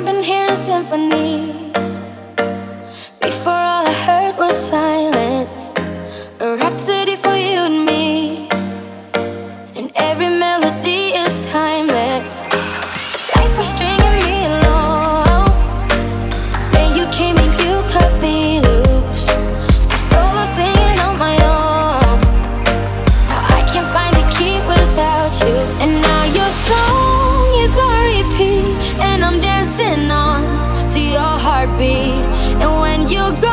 I've been hearing symphonies. I'm on to your heartbeat. And when you're gone,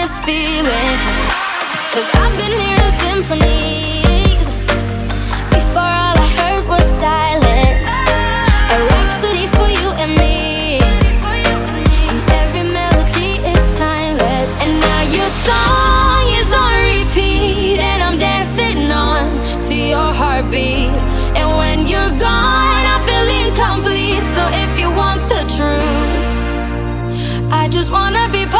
this feeling. Cause I've been hearing symphonies. Before all I heard was silence. A rhapsody for you and me. And every melody is timeless. And now your song is on repeat. And I'm dancing on to your heartbeat. And when you're gone, I feel incomplete. So if you want the truth, I just wanna be part